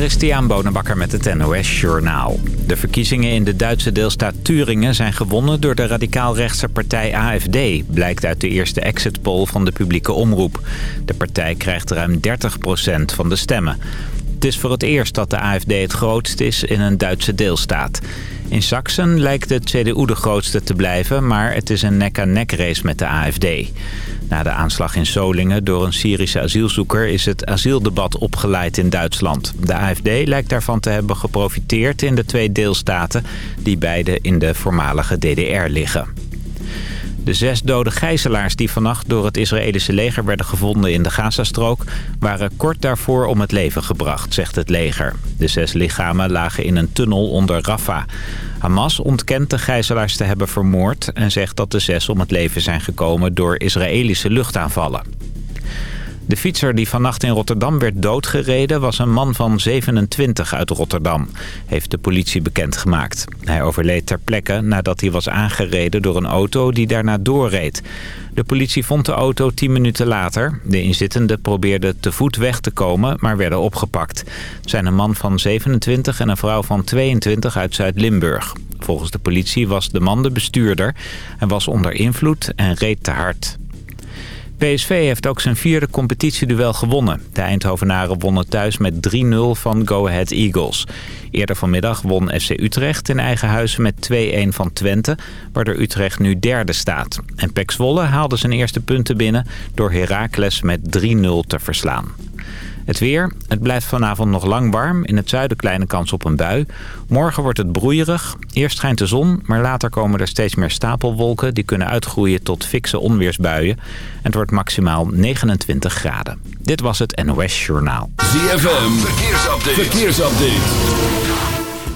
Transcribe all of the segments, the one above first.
Christian Bonenbakker met het NOS Journaal. De verkiezingen in de Duitse deelstaat Turingen zijn gewonnen door de radicaal-rechtse partij AFD... blijkt uit de eerste exit poll van de publieke omroep. De partij krijgt ruim 30% van de stemmen. Het is voor het eerst dat de AFD het grootst is in een Duitse deelstaat. In Sachsen lijkt de CDU de grootste te blijven, maar het is een nek-aan-nek race met de AFD. Na de aanslag in Solingen door een Syrische asielzoeker is het asieldebat opgeleid in Duitsland. De AFD lijkt daarvan te hebben geprofiteerd in de twee deelstaten die beide in de voormalige DDR liggen. De zes dode gijzelaars die vannacht door het Israëlische leger werden gevonden in de Gazastrook... waren kort daarvoor om het leven gebracht, zegt het leger. De zes lichamen lagen in een tunnel onder Rafah. Hamas ontkent de gijzelaars te hebben vermoord... en zegt dat de zes om het leven zijn gekomen door Israëlische luchtaanvallen. De fietser die vannacht in Rotterdam werd doodgereden was een man van 27 uit Rotterdam, heeft de politie bekendgemaakt. Hij overleed ter plekke nadat hij was aangereden door een auto die daarna doorreed. De politie vond de auto 10 minuten later. De inzittenden probeerden te voet weg te komen, maar werden opgepakt. Het zijn een man van 27 en een vrouw van 22 uit Zuid-Limburg. Volgens de politie was de man de bestuurder en was onder invloed en reed te hard. PSV heeft ook zijn vierde competitieduel gewonnen. De Eindhovenaren wonnen thuis met 3-0 van Go Ahead Eagles. Eerder vanmiddag won FC Utrecht in eigen huis met 2-1 van Twente... waardoor Utrecht nu derde staat. En Pek Zwolle haalde zijn eerste punten binnen... door Heracles met 3-0 te verslaan. Het weer. Het blijft vanavond nog lang warm. In het zuiden kleine kans op een bui. Morgen wordt het broeierig. Eerst schijnt de zon, maar later komen er steeds meer stapelwolken... die kunnen uitgroeien tot fikse onweersbuien. En het wordt maximaal 29 graden. Dit was het NOS Journaal. ZFM. Verkeersupdate. Verkeersupdate.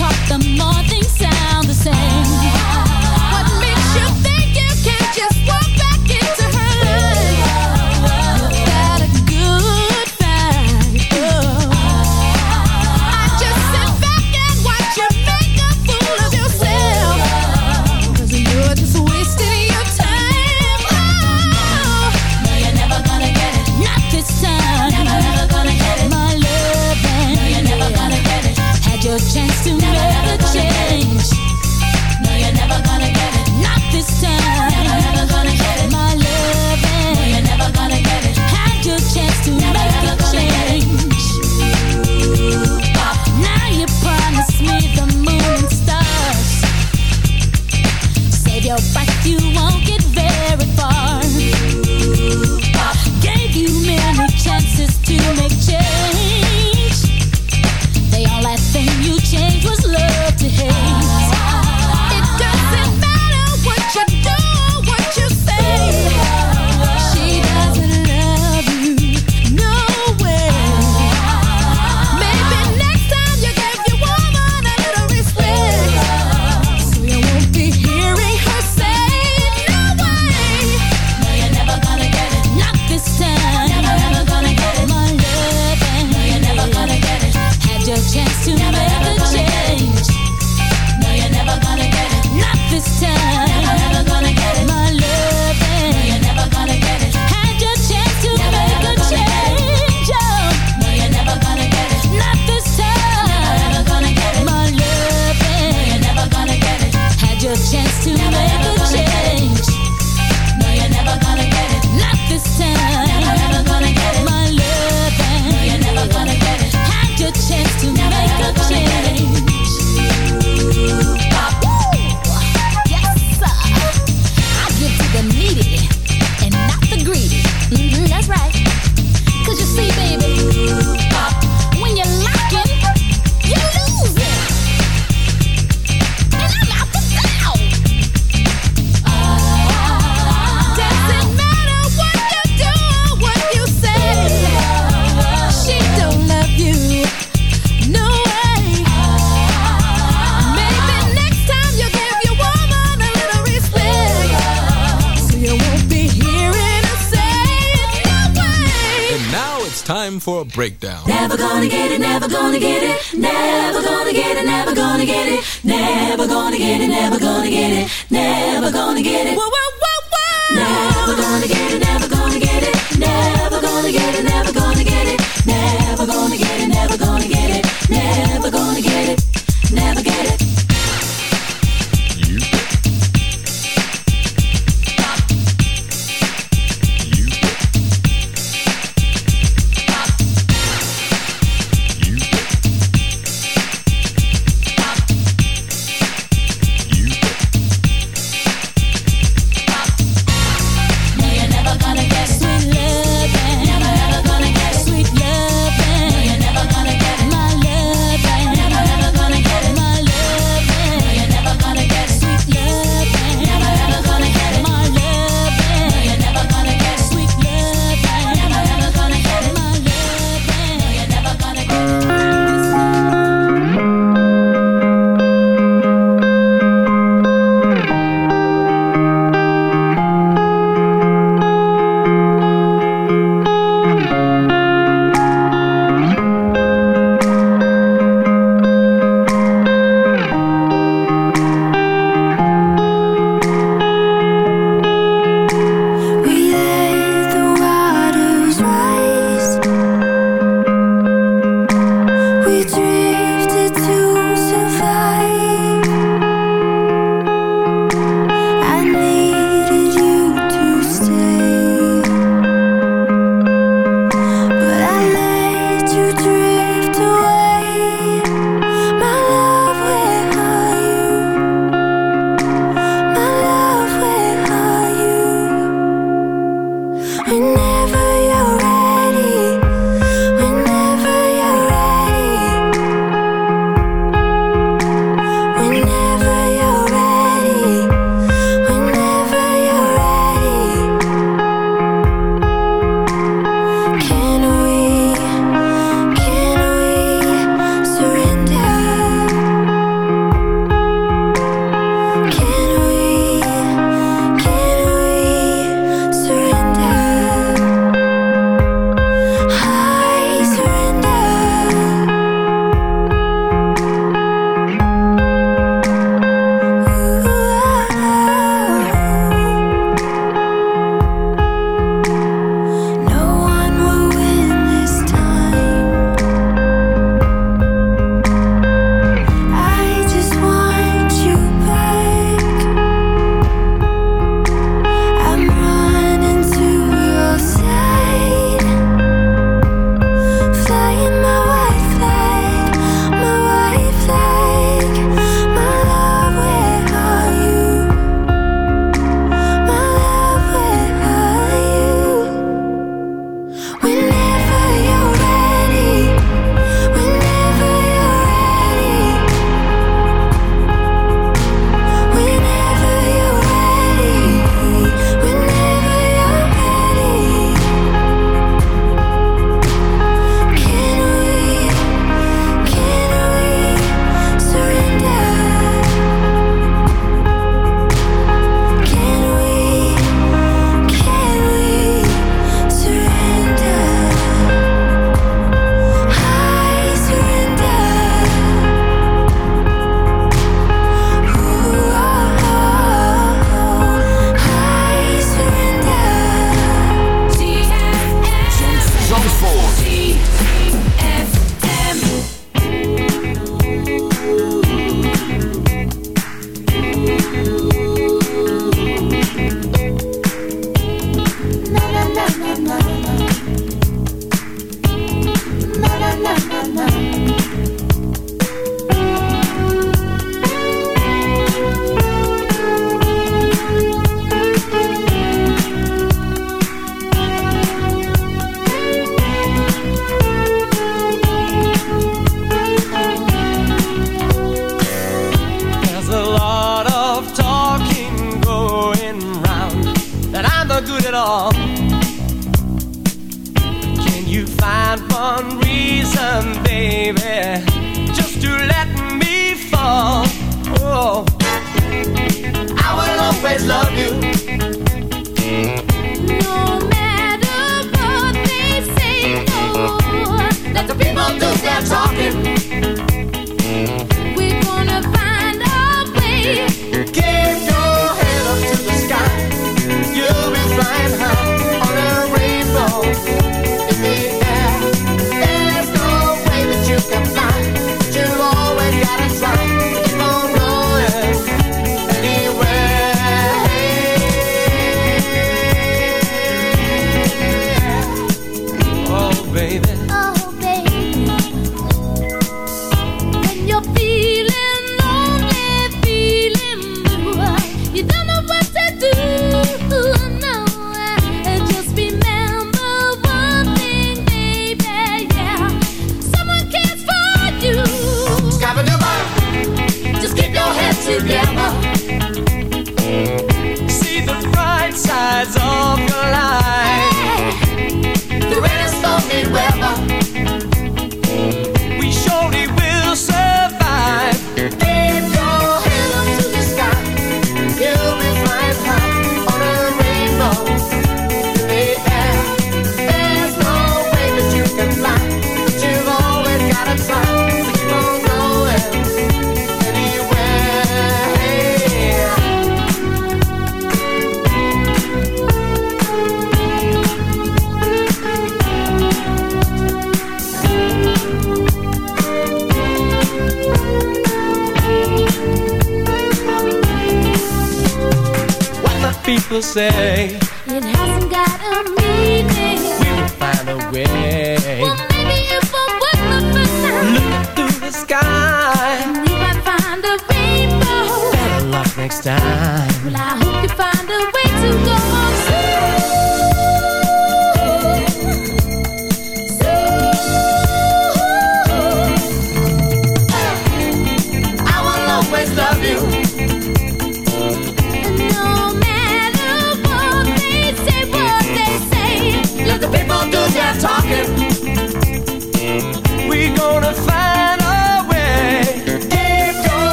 Talk, the more things sound the same. What makes you think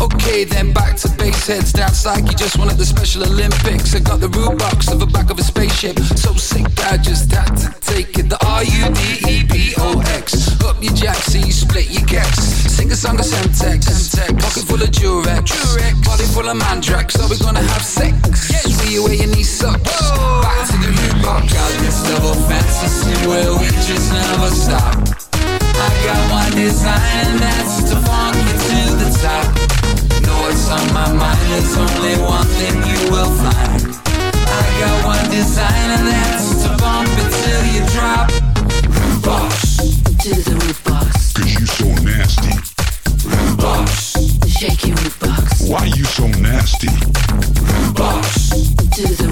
Okay, then back to base heads. Down like you just won at the Special Olympics. I got the Rudebox of the back of a spaceship. So sick, I just had to take it. The R U D E B O X. Up your jack, so you split your gex. Sing a song of Semtex. Pocket full of Durex. Body full of Mandrax. Are we gonna have sex? Swing you where your knee sucks. Back to the Rudebox. Got this double fantasy where we just never stop. I got one design and that's to funk you to the top. Know what's on my mind, there's only one thing you will find. I got one design and that's to bump it till you drop. Boss, To the Rudebox, Cause you so nasty. boss, your Rudebox. Why you so nasty? boss, To the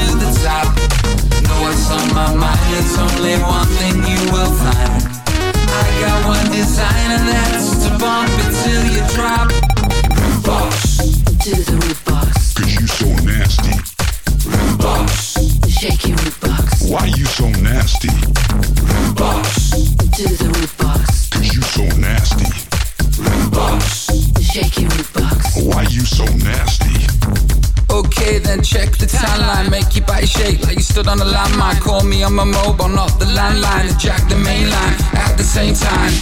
to the top. Know what's on my mind? There's only one thing you will find. I got one design and that's to bump it till you drop. On a landmine. Call me on my mobile, not the landline. And jack the main line at the same time.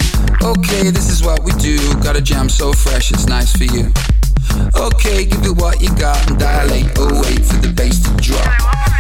Okay, this is what we do. Got a jam so fresh, it's nice for you. Okay, give it what you got and dilate. Oh, wait for the bass to drop.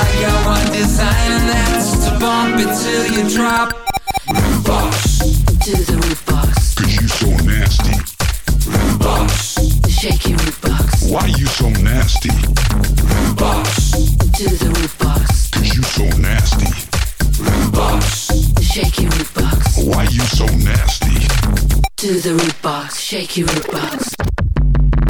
got your one design that's to bump it till you drop. Box. The so nasty. Box. Box. Why you so nasty? Box. To the Rudebox. Cause you so nasty. Box. Box. Why you so nasty? To the Rudebox. Box.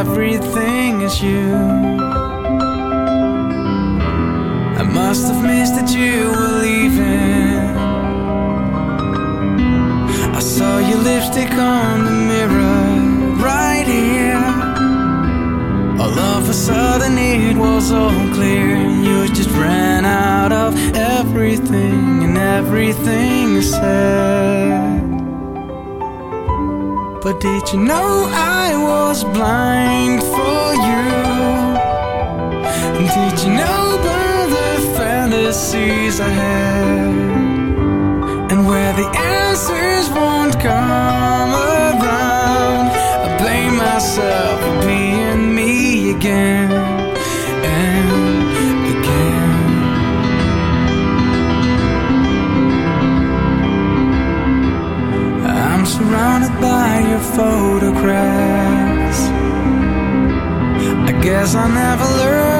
everything is you. I must have missed that you were leaving. I saw your lipstick on the mirror right here. All of a sudden it was all clear. You just ran out of everything and everything said. But did you know I was blind for you? Did you know about the fantasies I had? And where the answers won't come around I blame myself for being me again And again surrounded by your photographs. I guess I never learned.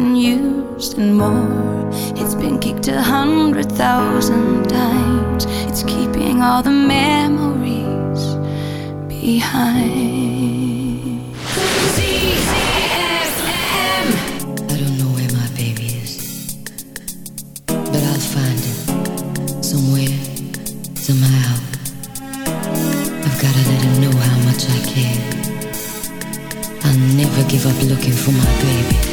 been used and more. It's been kicked a hundred thousand times. It's keeping all the memories behind. ZZFM. Don't know where my baby is, but I'll find him somewhere, somehow. I've gotta let him know how much I care. I'll never give up looking for my baby.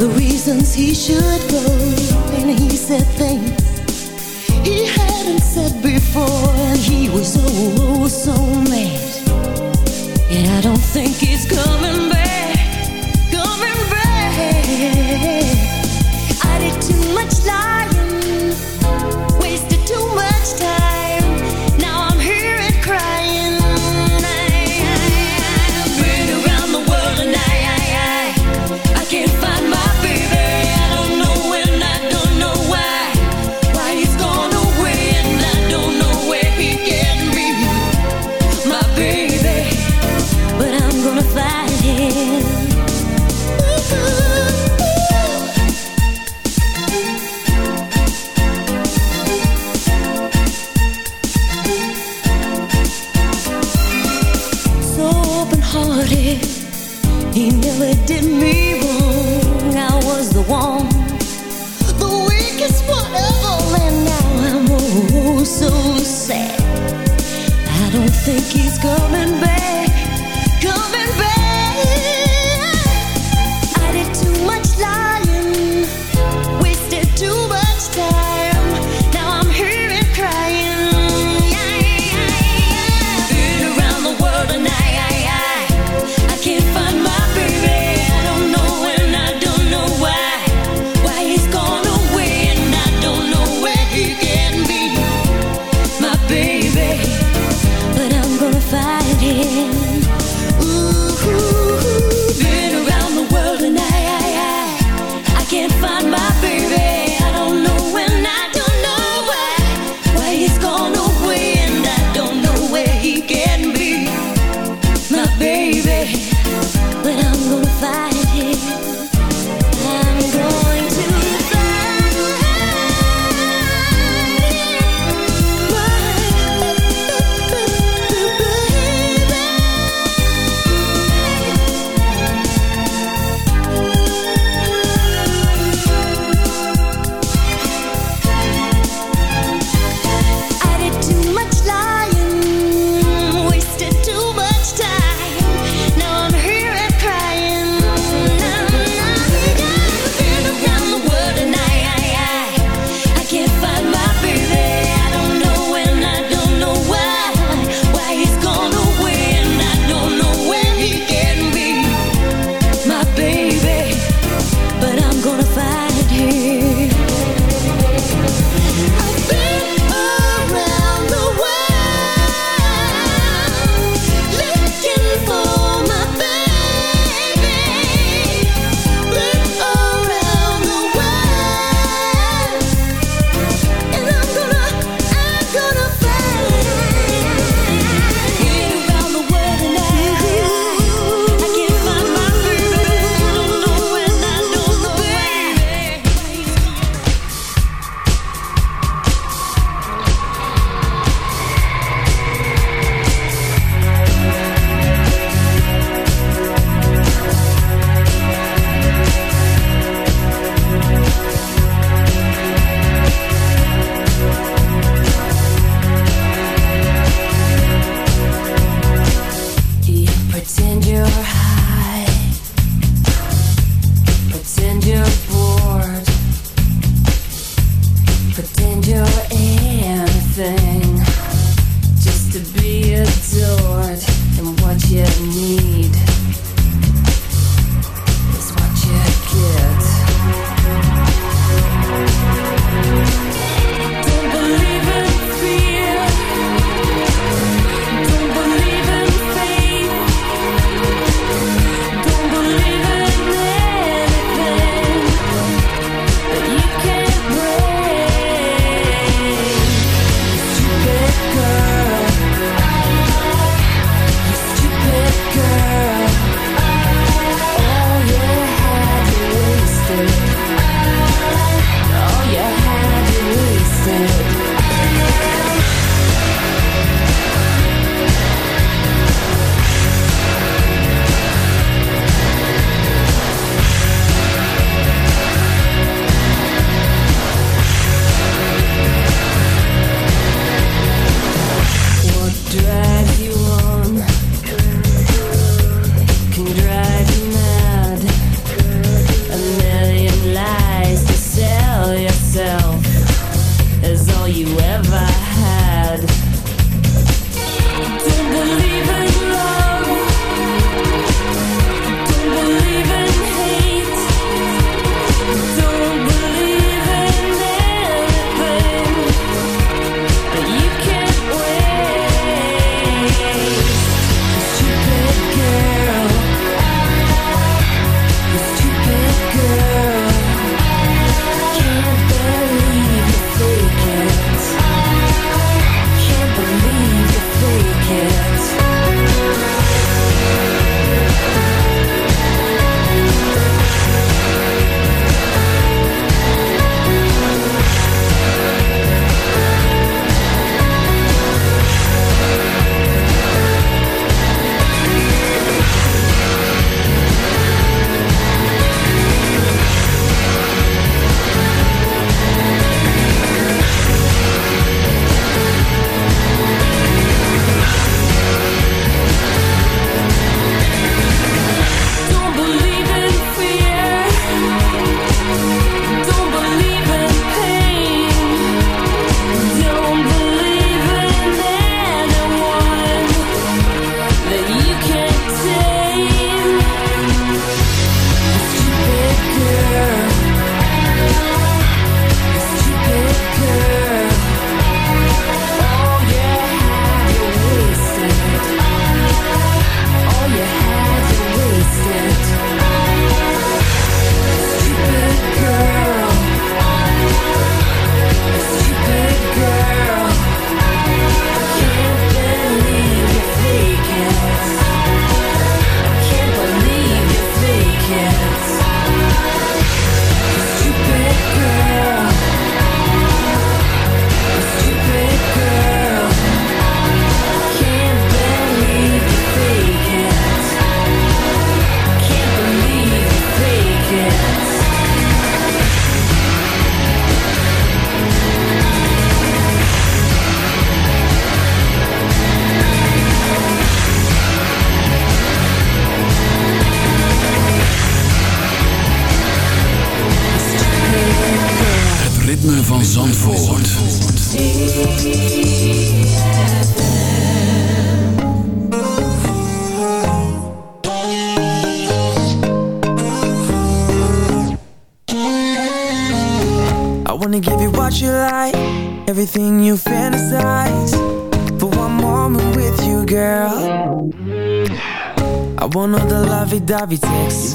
the reasons he should go, and he said things he hadn't said before, and he was oh, oh so mad, and I don't think he's coming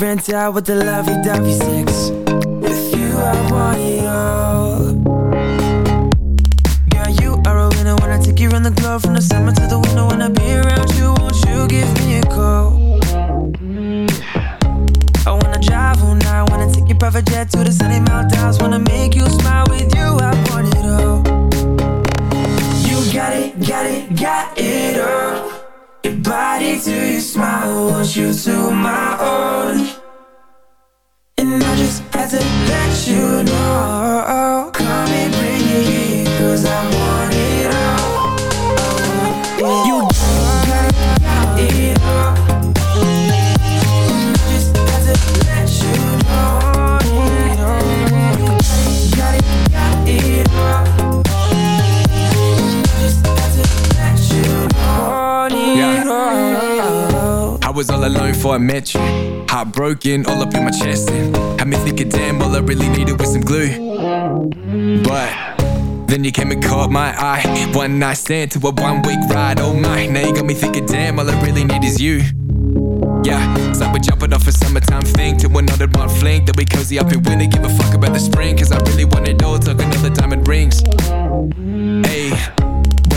rent out with the lovey-dovey sex. I met you. Heartbroken, all up in my chest. And had me thinking, damn, all I really needed was some glue. But then you came and caught my eye. One night stand to a one week ride. Oh my, now you got me thinking, damn, all I really need is you. Yeah, like we're jumping off a summertime thing to another one fling. Then we cozy up in winter, give a fuck about the spring. Cause I really want it all, talking all the diamond rings. Hey,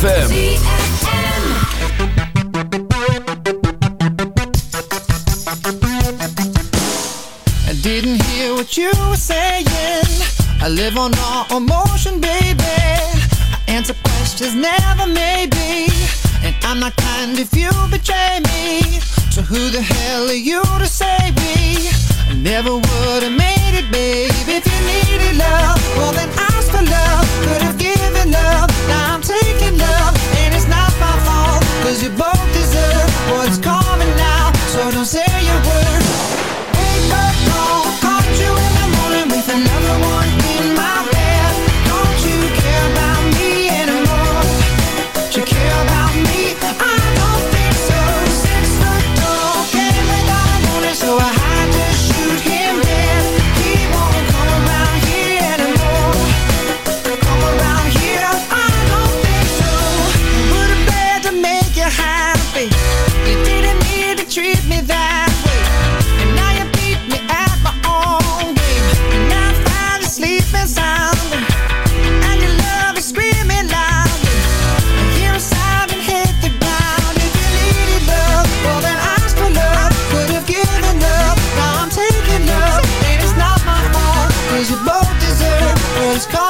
ZFM. Just call.